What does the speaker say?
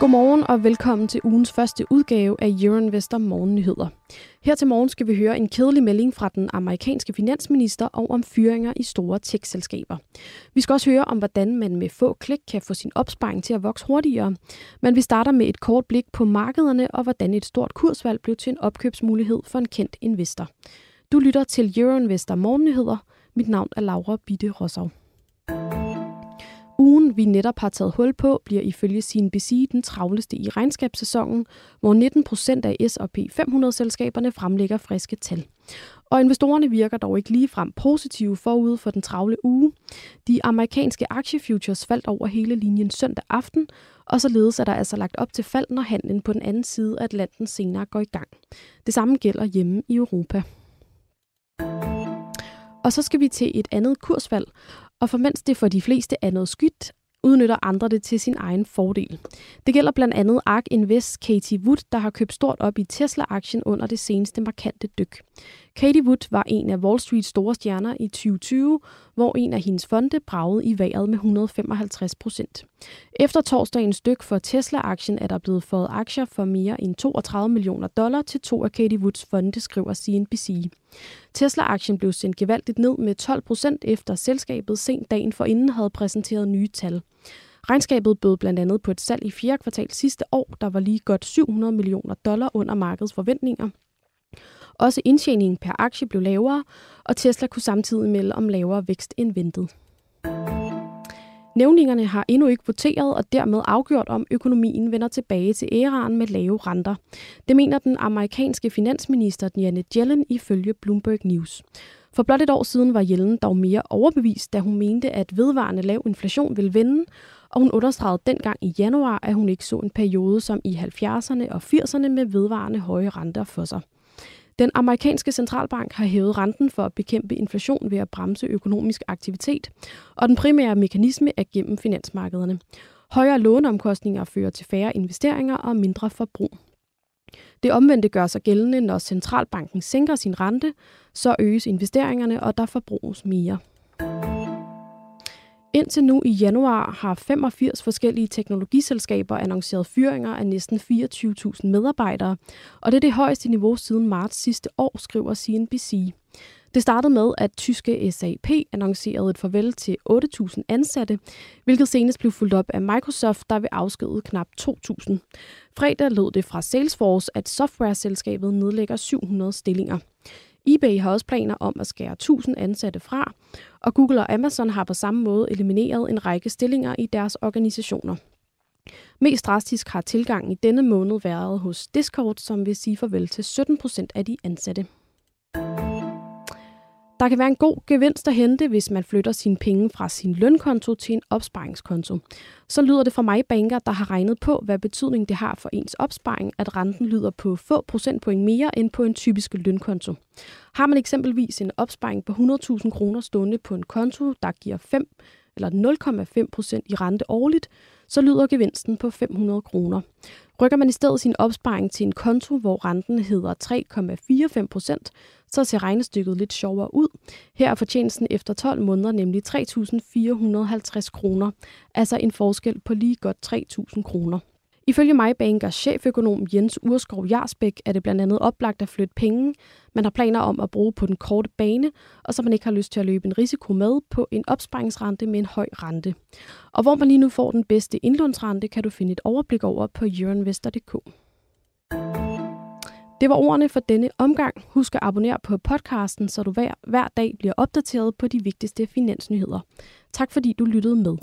Godmorgen og velkommen til ugens første udgave af Euroinvestor Morgennyheder. Her til morgen skal vi høre en kedelig melding fra den amerikanske finansminister og om fyringer i store tech-selskaber. Vi skal også høre om, hvordan man med få klik kan få sin opsparing til at vokse hurtigere. Men vi starter med et kort blik på markederne og hvordan et stort kursvalg blev til en opkøbsmulighed for en kendt investor. Du lytter til Euroinvestor Morgennyheder. Mit navn er Laura Bitte Rossov. Vi netop har taget hul på, bliver ifølge CNBC den travleste i regnskabssæsonen, hvor 19 procent af S&P 500-selskaberne fremlægger friske tal. Og investorerne virker dog ikke ligefrem positive forud for den travle uge. De amerikanske aktiefutures faldt over hele linjen søndag aften, og således er der altså lagt op til fald, når handlen på den anden side af Atlanten senere går i gang. Det samme gælder hjemme i Europa. Og så skal vi til et andet kursfald, og for mens det for de fleste er noget skidt, udnytter andre det til sin egen fordel. Det gælder blandt andet ARK Invest Katie Wood, der har købt stort op i Tesla-aktien under det seneste markante dyk. Katie Wood var en af Wall Streets store stjerner i 2020, hvor en af hendes fonde bragede i vejret med 155 procent. Efter torsdagens dyk for Tesla-aktien er der blevet fået aktier for mere end 32 millioner dollar til to af Katie Woods fonde, skriver CNBC. Tesla-aktien blev sendt gevaldigt ned med 12 procent efter selskabet sent dagen forinden havde præsenteret nye tal. Regnskabet bød blandt andet på et salg i fjerde kvartal sidste år, der var lige godt 700 millioner dollar under markedets forventninger. Også indtjeningen per aktie blev lavere, og Tesla kunne samtidig melde om lavere vækst end ventet. Nævningerne har endnu ikke voteret og dermed afgjort, om økonomien vender tilbage til æraen med lave renter. Det mener den amerikanske finansminister Janet Yellen ifølge Bloomberg News. For blot et år siden var Yellen dog mere overbevist, da hun mente, at vedvarende lav inflation ville vende, og hun understregede dengang i januar, at hun ikke så en periode som i 70'erne og 80'erne med vedvarende høje renter for sig. Den amerikanske centralbank har hævet renten for at bekæmpe inflation ved at bremse økonomisk aktivitet, og den primære mekanisme er gennem finansmarkederne. Højere låneomkostninger fører til færre investeringer og mindre forbrug. Det omvendte gør sig gældende, når centralbanken sænker sin rente, så øges investeringerne, og der forbruges mere. Indtil nu i januar har 85 forskellige teknologiselskaber annonceret fyringer af næsten 24.000 medarbejdere, og det er det højeste niveau siden marts sidste år, skriver CNBC. Det startede med, at tyske SAP annoncerede et farvel til 8.000 ansatte, hvilket senest blev fuldt op af Microsoft, der vil afskede knap 2.000. Fredag lød det fra Salesforce, at softwareselskabet nedlægger 700 stillinger eBay har også planer om at skære 1000 ansatte fra, og Google og Amazon har på samme måde elimineret en række stillinger i deres organisationer. Mest drastisk har tilgangen i denne måned været hos Discord, som vil sige farvel til 17 procent af de ansatte. Der kan være en god gevinst at hente, hvis man flytter sine penge fra sin lønkonto til en opsparingskonto. Så lyder det fra mig banker, der har regnet på, hvad betydning det har for ens opsparing, at renten lyder på få procentpoint mere end på en typisk lønkonto. Har man eksempelvis en opsparing på 100.000 kroner stående på en konto, der giver 5 eller 0,5 procent i rente årligt, så lyder gevinsten på 500 kroner. Rykker man i stedet sin opsparing til en konto, hvor renten hedder 3,45 procent, så ser regnestykket lidt sjovere ud. Her er fortjenesten efter 12 måneder nemlig 3.450 kroner, altså en forskel på lige godt 3.000 kroner. Ifølge MyBankers cheføkonom Jens Urskov Jarsbæk er det blandt andet oplagt at flytte penge, man har planer om at bruge på den korte bane, og så man ikke har lyst til at løbe en risiko med på en opsparingsrente med en høj rente. Og hvor man lige nu får den bedste indlånsrente, kan du finde et overblik over på euroinvestor.dk. Det var ordene for denne omgang. Husk at abonnere på podcasten, så du hver, hver dag bliver opdateret på de vigtigste finansnyheder. Tak fordi du lyttede med.